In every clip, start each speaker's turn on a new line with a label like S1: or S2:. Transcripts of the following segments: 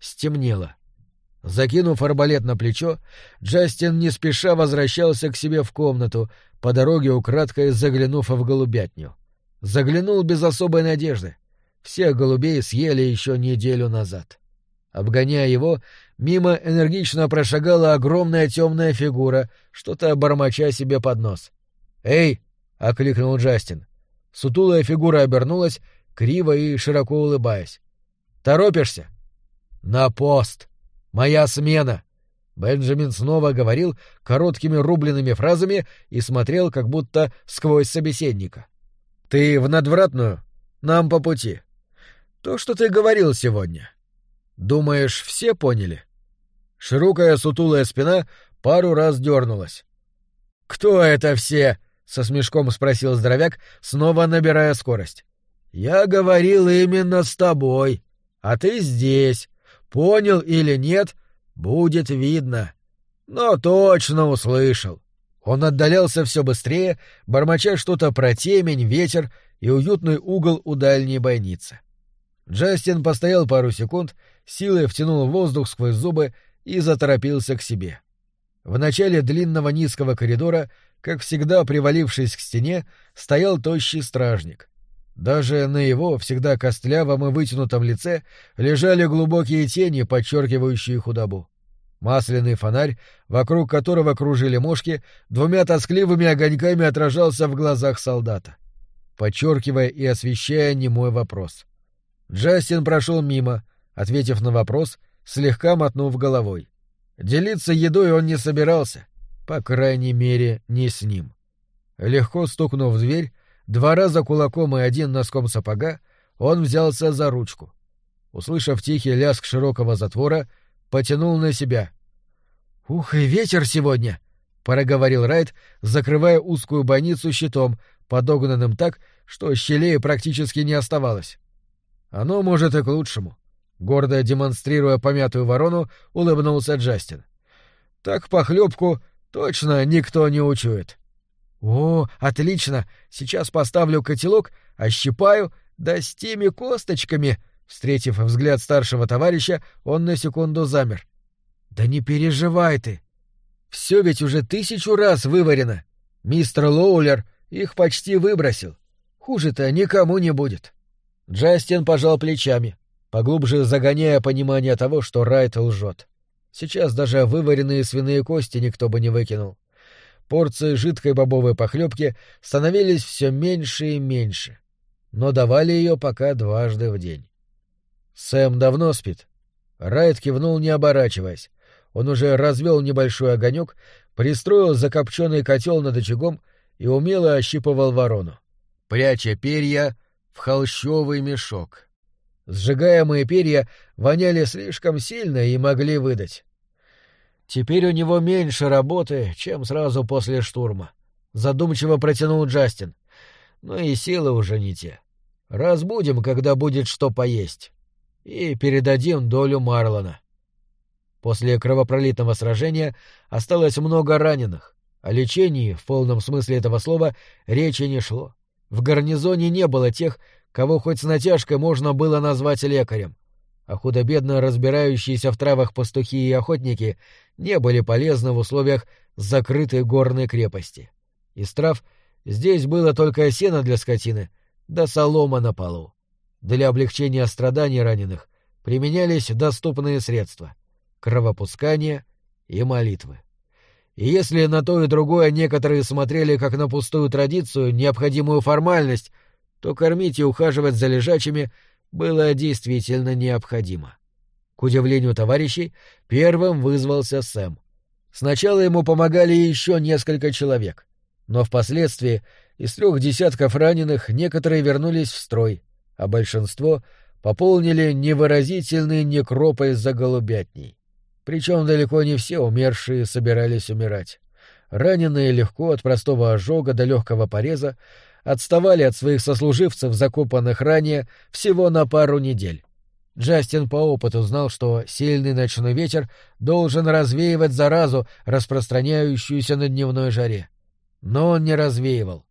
S1: стемнело. Закинув арбалет на плечо, Джастин не спеша возвращался к себе в комнату, по дороге украдкой заглянув в голубятню. Заглянул без особой надежды. Всех голубей съели еще неделю назад. Обгоняя его, мимо энергично прошагала огромная темная фигура, что-то бормоча себе под нос. «Эй!» — окликнул Джастин. Сутулая фигура обернулась, криво и широко улыбаясь. «Торопишься?» «На пост! Моя смена!» Бенджамин снова говорил короткими рубленными фразами и смотрел как будто сквозь собеседника. «Ты в надвратную? Нам по пути. То, что ты говорил сегодня. Думаешь, все поняли?» Широкая сутулая спина пару раз дернулась. «Кто это все?» — со смешком спросил здоровяк, снова набирая скорость. «Я говорил именно с тобой, а ты здесь. Понял или нет, будет видно. Но точно услышал». Он отдалялся все быстрее, бормоча что-то про темень, ветер и уютный угол у дальней бойницы. Джастин постоял пару секунд, силой втянул воздух сквозь зубы и заторопился к себе. В начале длинного низкого коридора, как всегда привалившись к стене, стоял тощий стражник. Даже на его всегда костлявом и вытянутом лице лежали глубокие тени, подчеркивающие худобу. Масляный фонарь, вокруг которого кружили мошки, двумя тоскливыми огоньками отражался в глазах солдата, подчеркивая и освещая немой вопрос. Джастин прошел мимо, ответив на вопрос слегка мотнув головой. Делиться едой он не собирался, по крайней мере, не с ним. Легко стукнув в дверь, два раза кулаком и один носком сапога, он взялся за ручку. Услышав тихий лязг широкого затвора, потянул на себя. «Ух, и ветер сегодня!» — проговорил Райт, закрывая узкую бойницу щитом, подогнанным так, что щелей практически не оставалось. «Оно, может, и к лучшему. Гордо демонстрируя помятую ворону, улыбнулся Джастин. Так похлебку точно никто не учует. О, отлично! Сейчас поставлю котелок, ощипаю, да с теми косточками. Встретив взгляд старшего товарища, он на секунду замер. Да не переживай ты. Все ведь уже тысячу раз выварено. Мистер Лоулер их почти выбросил. Хуже-то никому не будет. Джастин пожал плечами поглубже загоняя понимание того, что Райт лжет. Сейчас даже вываренные свиные кости никто бы не выкинул. Порции жидкой бобовой похлебки становились все меньше и меньше, но давали ее пока дважды в день. Сэм давно спит. Райт кивнул, не оборачиваясь. Он уже развел небольшой огонек, пристроил закопченный котел над очагом и умело ощипывал ворону, пряча перья в холщовый мешок. Сжигаемые перья воняли слишком сильно и могли выдать. Теперь у него меньше работы, чем сразу после штурма. Задумчиво протянул Джастин. Но и силы уже не те. Разбудим, когда будет что поесть. И передадим долю Марлона. После кровопролитного сражения осталось много раненых. О лечении, в полном смысле этого слова, речи не шло. В гарнизоне не было тех, кого хоть с натяжкой можно было назвать лекарем, а худо-бедно разбирающиеся в травах пастухи и охотники не были полезны в условиях закрытой горной крепости. Из трав здесь было только сено для скотины, да солома на полу. Для облегчения страданий раненых применялись доступные средства — кровопускание и молитвы. И если на то и другое некоторые смотрели как на пустую традицию, необходимую формальность — то кормить и ухаживать за лежачими было действительно необходимо. К удивлению товарищей, первым вызвался Сэм. Сначала ему помогали еще несколько человек, но впоследствии из трех десятков раненых некоторые вернулись в строй, а большинство пополнили невыразительный некропой за голубятней. Причем далеко не все умершие собирались умирать. Раненые легко от простого ожога до легкого пореза отставали от своих сослуживцев, закопанных ранее, всего на пару недель. Джастин по опыту знал, что сильный ночной ветер должен развеивать заразу, распространяющуюся на дневной жаре. Но он не развеивал.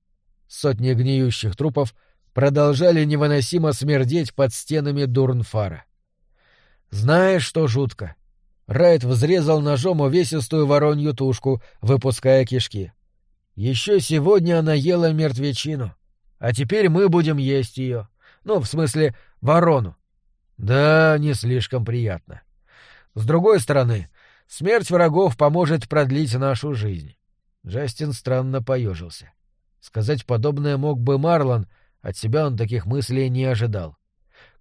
S1: Сотни гниющих трупов продолжали невыносимо смердеть под стенами Дурнфара. Знаешь, что жутко? Райт взрезал ножом увесистую воронью тушку, выпуская кишки. Еще сегодня она ела мертвечину, а теперь мы будем есть ее. Ну, в смысле, ворону. Да, не слишком приятно. С другой стороны, смерть врагов поможет продлить нашу жизнь. Джастин странно поежился. Сказать подобное мог бы Марлон, от себя он таких мыслей не ожидал.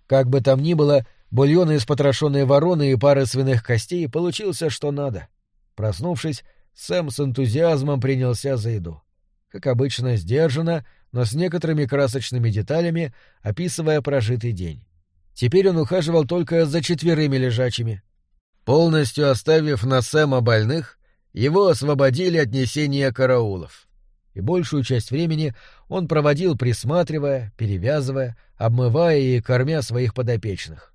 S1: Как бы там ни было, бульон из потрошенной вороны и пары свиных костей получился что надо. Проснувшись, Сэм с энтузиазмом принялся за еду. Как обычно, сдержанно, но с некоторыми красочными деталями, описывая прожитый день. Теперь он ухаживал только за четверыми лежачими. Полностью оставив на Сэма больных, его освободили от несения караулов. И большую часть времени он проводил, присматривая, перевязывая, обмывая и кормя своих подопечных.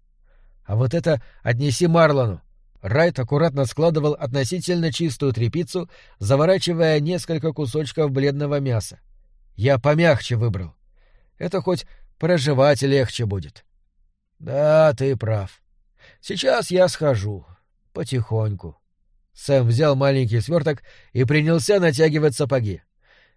S1: А вот это отнеси Марлону. Райт аккуратно складывал относительно чистую тряпицу, заворачивая несколько кусочков бледного мяса. Я помягче выбрал. Это хоть проживать легче будет. Да, ты прав. Сейчас я схожу. Потихоньку. Сэм взял маленький сверток и принялся натягивать сапоги.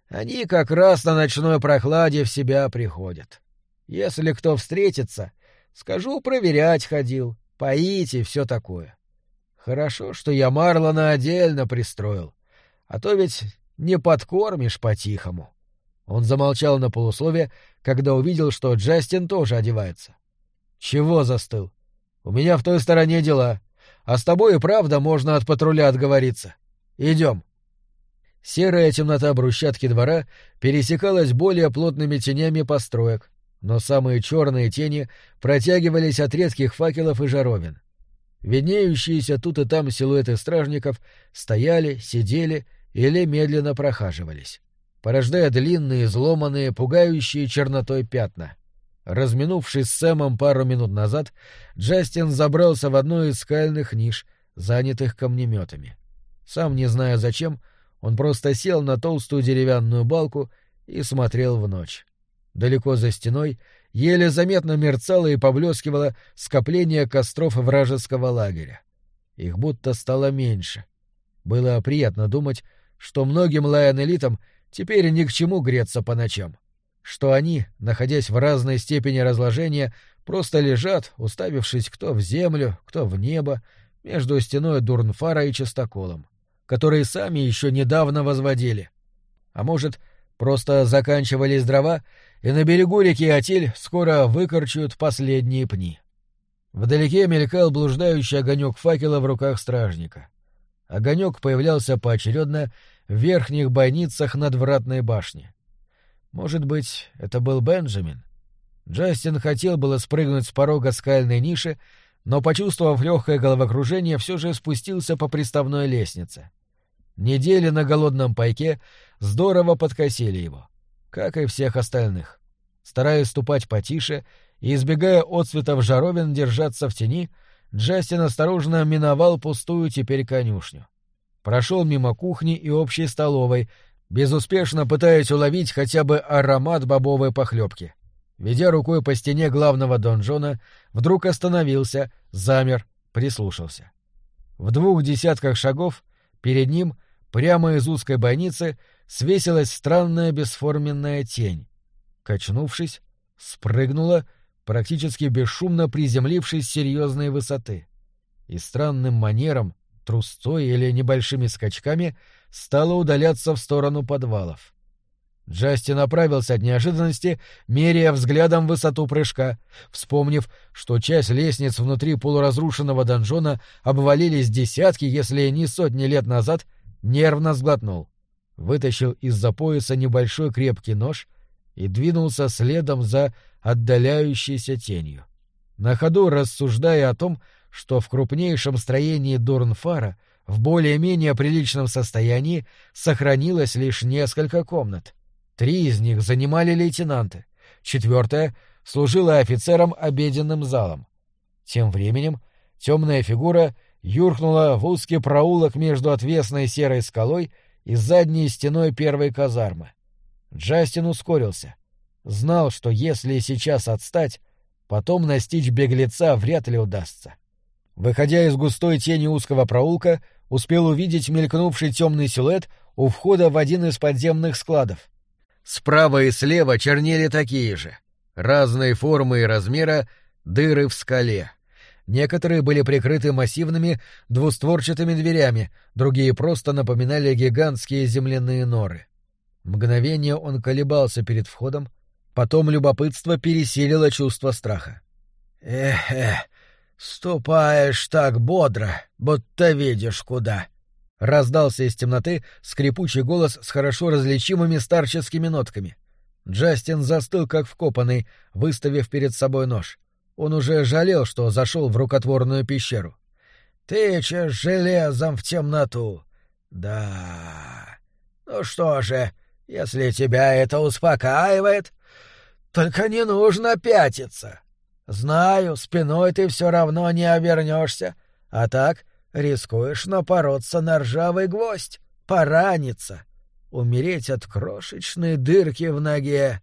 S1: Они как раз на ночной прохладе в себя приходят. Если кто встретится, скажу, проверять ходил, поить и все такое. Хорошо, что я Марлона отдельно пристроил, а то ведь не подкормишь по-тихому. Он замолчал на полуслове, когда увидел, что Джастин тоже одевается. «Чего застыл? У меня в той стороне дела, а с тобой и правда можно от патруля отговориться. Идем». Серая темнота брусчатки двора пересекалась более плотными тенями построек, но самые черные тени протягивались от редких факелов и жаровин. Виднеющиеся тут и там силуэты стражников стояли, сидели или медленно прохаживались, порождая длинные, изломанные, пугающие чернотой пятна. Разминувшись с Сэмом пару минут назад, Джастин забрался в одну из скальных ниш, занятых камнеметами. Сам не зная зачем, — он просто сел на толстую деревянную балку и смотрел в ночь. Далеко за стеной еле заметно мерцало и поблескивало скопление костров вражеского лагеря. Их будто стало меньше. Было приятно думать, что многим лайон-элитам теперь ни к чему греться по ночам. Что они, находясь в разной степени разложения, просто лежат, уставившись кто в землю, кто в небо, между стеной Дурнфара и Частоколом которые сами еще недавно возводили. А может, просто заканчивались дрова, и на берегу реки Атиль скоро выкорчуют последние пни. Вдалеке мелькал блуждающий огонек факела в руках стражника. Огонек появлялся поочередно в верхних бойницах надвратной башни. Может быть, это был Бенджамин? Джастин хотел было спрыгнуть с порога скальной ниши, но, почувствовав легкое головокружение, все же спустился по приставной лестнице. Недели на голодном пайке здорово подкосили его, как и всех остальных. Стараясь ступать потише и избегая отцветов жаровин держаться в тени, Джастин осторожно миновал пустую теперь конюшню. Прошел мимо кухни и общей столовой, безуспешно пытаясь уловить хотя бы аромат бобовой похлебки. Ведя рукой по стене главного донжона, вдруг остановился, замер, прислушался. В двух десятках шагов перед ним Прямо из узкой бойницы свесилась странная бесформенная тень. Качнувшись, спрыгнула, практически бесшумно приземлившись с серьезной высоты. И странным манером, трусцой или небольшими скачками, стала удаляться в сторону подвалов. Джасти направился от неожиданности, меряя взглядом высоту прыжка, вспомнив, что часть лестниц внутри полуразрушенного донжона обвалились десятки, если не сотни лет назад, нервно сглотнул, вытащил из-за пояса небольшой крепкий нож и двинулся следом за отдаляющейся тенью. На ходу рассуждая о том, что в крупнейшем строении Дурнфара в более-менее приличном состоянии сохранилось лишь несколько комнат. Три из них занимали лейтенанты, четвертая служила офицером обеденным залом. Тем временем темная фигура юркнула в узкий проулок между отвесной серой скалой и задней стеной первой казармы. Джастин ускорился. Знал, что если сейчас отстать, потом настичь беглеца вряд ли удастся. Выходя из густой тени узкого проулка, успел увидеть мелькнувший темный силуэт у входа в один из подземных складов. Справа и слева чернели такие же, разной формы и размера, дыры в скале. Некоторые были прикрыты массивными двустворчатыми дверями, другие просто напоминали гигантские земляные норы. Мгновение он колебался перед входом, потом любопытство пересилило чувство страха. «Эх-эх, ступаешь так бодро, будто видишь куда», — раздался из темноты скрипучий голос с хорошо различимыми старческими нотками. Джастин застыл как вкопанный, выставив перед собой нож. Он уже жалел, что зашел в рукотворную пещеру. «Тычешь железом в темноту. Да. Ну что же, если тебя это успокаивает, только не нужно пятиться. Знаю, спиной ты все равно не обернешься, а так рискуешь напороться на ржавый гвоздь, пораниться, умереть от крошечной дырки в ноге.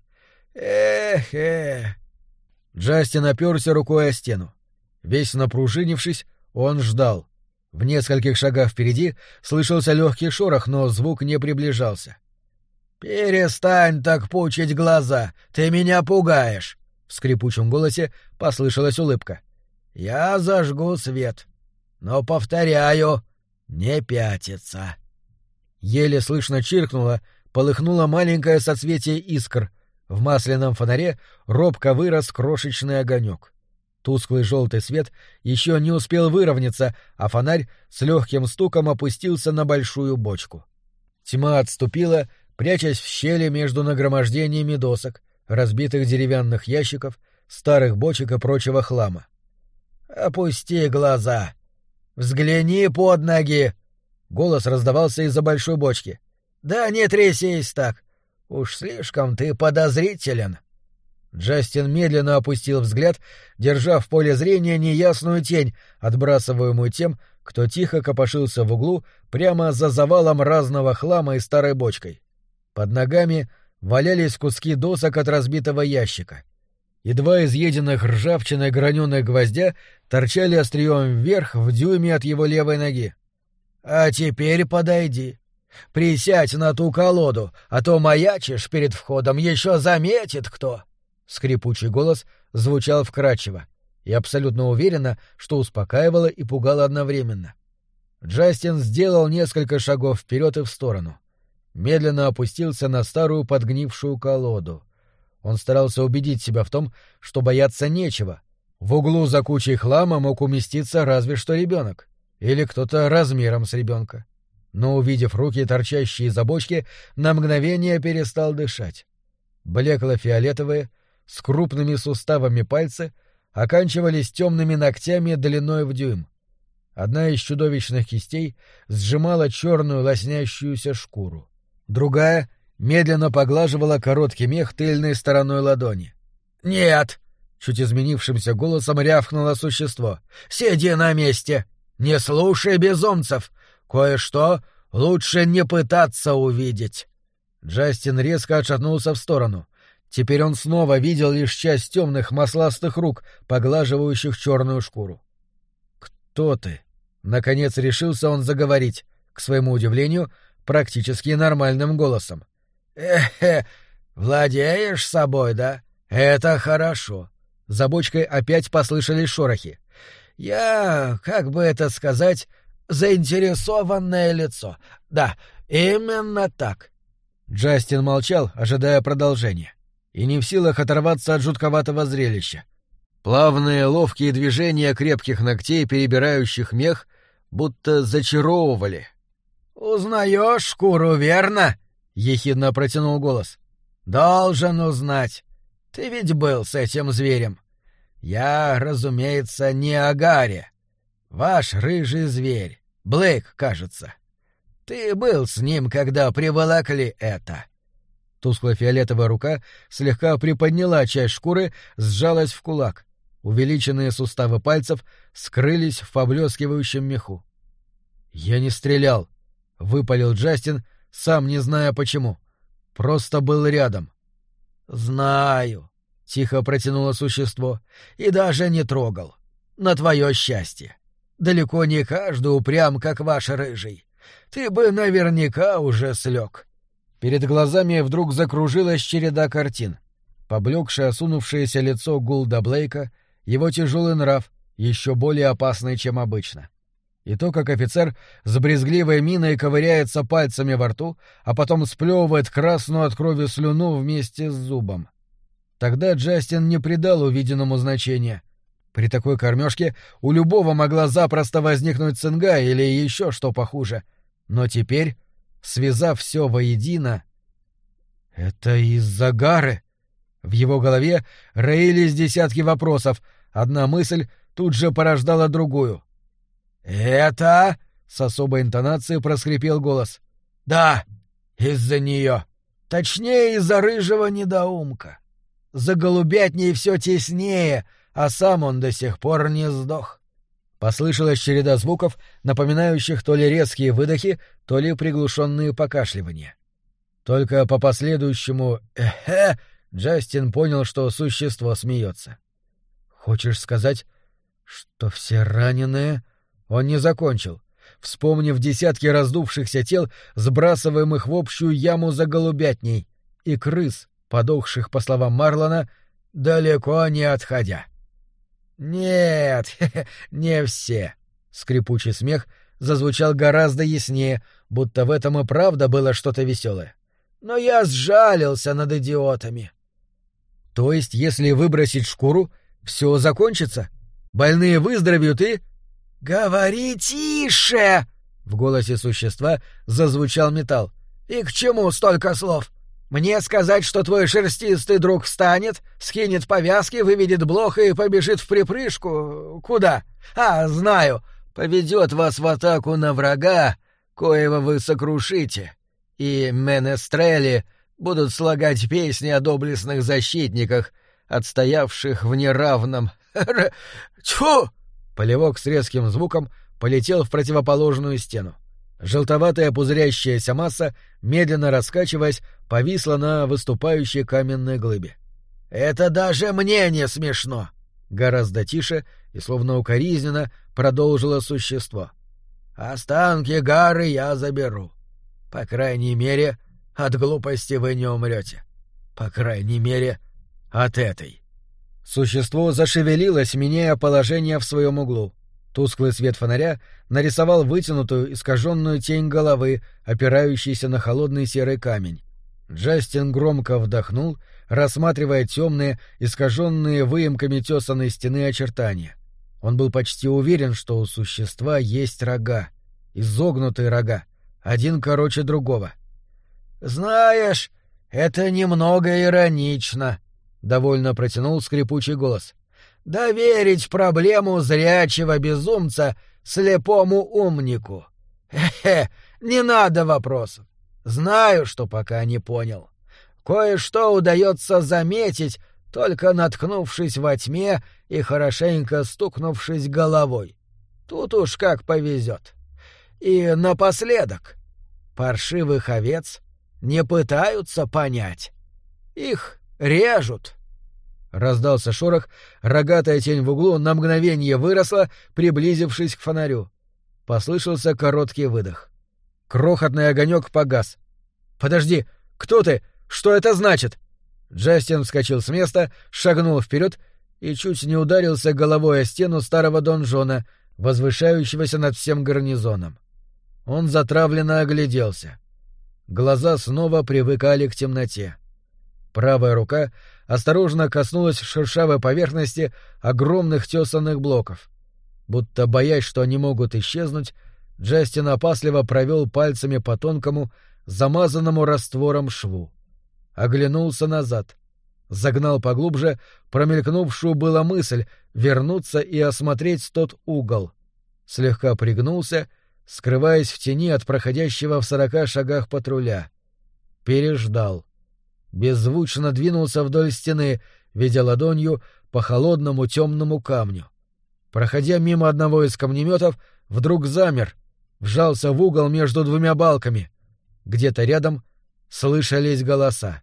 S1: Эх-эх. Джастин оперся рукой о стену. Весь напружинившись, он ждал. В нескольких шагах впереди слышался легкий шорох, но звук не приближался. «Перестань так пучить глаза, ты меня пугаешь!» В скрипучем голосе послышалась улыбка. «Я зажгу свет. Но, повторяю, не пятится». Еле слышно чиркнуло, полыхнуло маленькое соцветие искр — в масляном фонаре робко вырос крошечный огонек. Тусклый желтый свет еще не успел выровняться, а фонарь с легким стуком опустился на большую бочку. Тьма отступила, прячась в щели между нагромождениями досок, разбитых деревянных ящиков, старых бочек и прочего хлама. «Опусти глаза! Взгляни под ноги!» Голос раздавался из-за большой бочки. «Да не трясись так! Уж слишком ты подозрителен. Джастин медленно опустил взгляд, держа в поле зрения неясную тень, отбрасываемую тем, кто тихо копошился в углу прямо за завалом разного хлама и старой бочкой. Под ногами валялись куски досок от разбитого ящика. Едва изъеденных ржавчиной граненых гвоздя торчали острием вверх в дюйме от его левой ноги. — А теперь подойди. Присядь на ту колоду, а то маячишь перед входом, еще заметит кто. Скрипучий голос звучал вкрадчиво и абсолютно уверенно, что успокаивало и пугало одновременно. Джастин сделал несколько шагов вперед и в сторону. Медленно опустился на старую подгнившую колоду. Он старался убедить себя в том, что бояться нечего. В углу за кучей хлама мог уместиться разве что ребенок. Или кто-то размером с ребенка но, увидев руки, торчащие из бочки, на мгновение перестал дышать. Блекло-фиолетовые, с крупными суставами пальцы, оканчивались темными ногтями длиной в дюйм. Одна из чудовищных кистей сжимала черную лоснящуюся шкуру. Другая медленно поглаживала короткий мех тыльной стороной ладони. «Нет!» — чуть изменившимся голосом рявкнуло существо. «Сиди на месте! Не слушай безумцев! Кое-что лучше не пытаться увидеть. Джастин резко отшатнулся в сторону. Теперь он снова видел лишь часть темных масластых рук, поглаживающих черную шкуру. «Кто ты?» Наконец решился он заговорить, к своему удивлению, практически нормальным голосом. «Эхе, владеешь собой, да? Это хорошо». За бочкой опять послышались шорохи. «Я, как бы это сказать, заинтересованное лицо. Да, именно так. Джастин молчал, ожидая продолжения, и не в силах оторваться от жутковатого зрелища. Плавные ловкие движения крепких ногтей, перебирающих мех, будто зачаровывали. «Узнаешь шкуру, верно?» — ехидно протянул голос. «Должен узнать. Ты ведь был с этим зверем. Я, разумеется, не Агаре. Ваш рыжий зверь. Блейк, кажется. Ты был с ним, когда приволокли это. Тускло-фиолетовая рука слегка приподняла часть шкуры, сжалась в кулак. Увеличенные суставы пальцев скрылись в поблескивающем меху. «Я не стрелял», — выпалил Джастин, сам не зная почему. «Просто был рядом». «Знаю», — тихо протянуло существо, — «и даже не трогал. На твое счастье.
S2: Далеко не каждый упрям, как ваш рыжий. Ты бы наверняка уже слег.
S1: Перед глазами вдруг закружилась череда картин. Поблекшее осунувшееся лицо Гулда Блейка, его тяжелый нрав, еще более опасный, чем обычно. И то, как офицер с брезгливой миной ковыряется пальцами во рту, а потом сплевывает красную от крови слюну вместе с зубом. Тогда Джастин не придал увиденному значения. При такой кормежке у любого могла запросто возникнуть цинга или еще что похуже. Но теперь, связав все воедино... «Это из-за гары?» В его голове роились десятки вопросов, одна мысль тут же порождала другую —
S2: «Это...»
S1: — с особой интонацией проскрипел голос.
S2: «Да, из-за нее. Точнее, из-за рыжего недоумка. За голубятней все теснее, а сам он до сих пор не сдох».
S1: Послышалась череда звуков, напоминающих то ли резкие выдохи, то ли приглушенные покашливания. Только по последующему «эхе» Джастин понял, что существо смеется. «Хочешь сказать, что все раненые...» Он не закончил, вспомнив десятки раздувшихся тел, сбрасываемых в общую яму за голубятней, и крыс, подохших, по словам Марлона, далеко не отходя. «Нет, не все», — скрипучий смех зазвучал гораздо яснее, будто в этом и правда было что-то веселое. «Но я сжалился над идиотами». «То есть, если выбросить шкуру, все закончится? Больные выздоровеют и...»
S2: «Говори тише!» — в голосе существа зазвучал металл. «И к чему столько слов? Мне сказать, что твой шерстистый друг встанет, скинет повязки, выведет блоха и побежит в припрыжку? Куда? А, знаю, поведет вас в атаку на врага, коего вы сокрушите, и менестрели будут слагать песни о доблестных защитниках, отстоявших в неравном... Тьфу!»
S1: Полевок с резким звуком полетел в противоположную стену. Желтоватая пузырящаяся масса, медленно раскачиваясь, повисла на выступающей каменной глыбе.
S2: «Это даже мне не смешно!»
S1: Гораздо тише и словно укоризненно продолжило существо.
S2: «Останки Гары я заберу. По крайней мере, от глупости вы не умрете. По крайней мере, от этой».
S1: Существо зашевелилось, меняя положение в своем углу. Тусклый свет фонаря нарисовал вытянутую, искаженную тень головы, опирающейся на холодный серый камень. Джастин громко вдохнул, рассматривая темные, искаженные выемками тесанной стены очертания. Он был почти уверен, что у существа есть рога. Изогнутые рога. Один короче другого.
S2: «Знаешь, это немного иронично», — довольно протянул скрипучий голос. «Доверить проблему зрячего безумца слепому умнику. Хе-хе, не надо вопросов. Знаю, что пока не понял. Кое-что удается заметить, только наткнувшись во тьме и хорошенько стукнувшись головой. Тут уж как повезет. И напоследок. Паршивых овец не пытаются понять. Их Режут!»
S1: Раздался шорох, рогатая тень в углу на мгновение выросла, приблизившись к фонарю. Послышался короткий выдох. Крохотный огонек погас. «Подожди! Кто ты? Что это значит?» Джастин вскочил с места, шагнул вперед и чуть не ударился головой о стену старого донжона, возвышающегося над всем гарнизоном. Он затравленно огляделся. Глаза снова привыкали к темноте. Правая рука осторожно коснулась шершавой поверхности огромных тесанных блоков. Будто боясь, что они могут исчезнуть, Джастин опасливо провел пальцами по тонкому, замазанному раствором шву. Оглянулся назад. Загнал поглубже промелькнувшую была мысль вернуться и осмотреть тот угол. Слегка пригнулся, скрываясь в тени от проходящего в сорока шагах патруля. Переждал — беззвучно двинулся вдоль стены, ведя ладонью по холодному темному камню. Проходя мимо одного из камнеметов, вдруг замер, вжался в угол между двумя балками. Где-то рядом слышались голоса.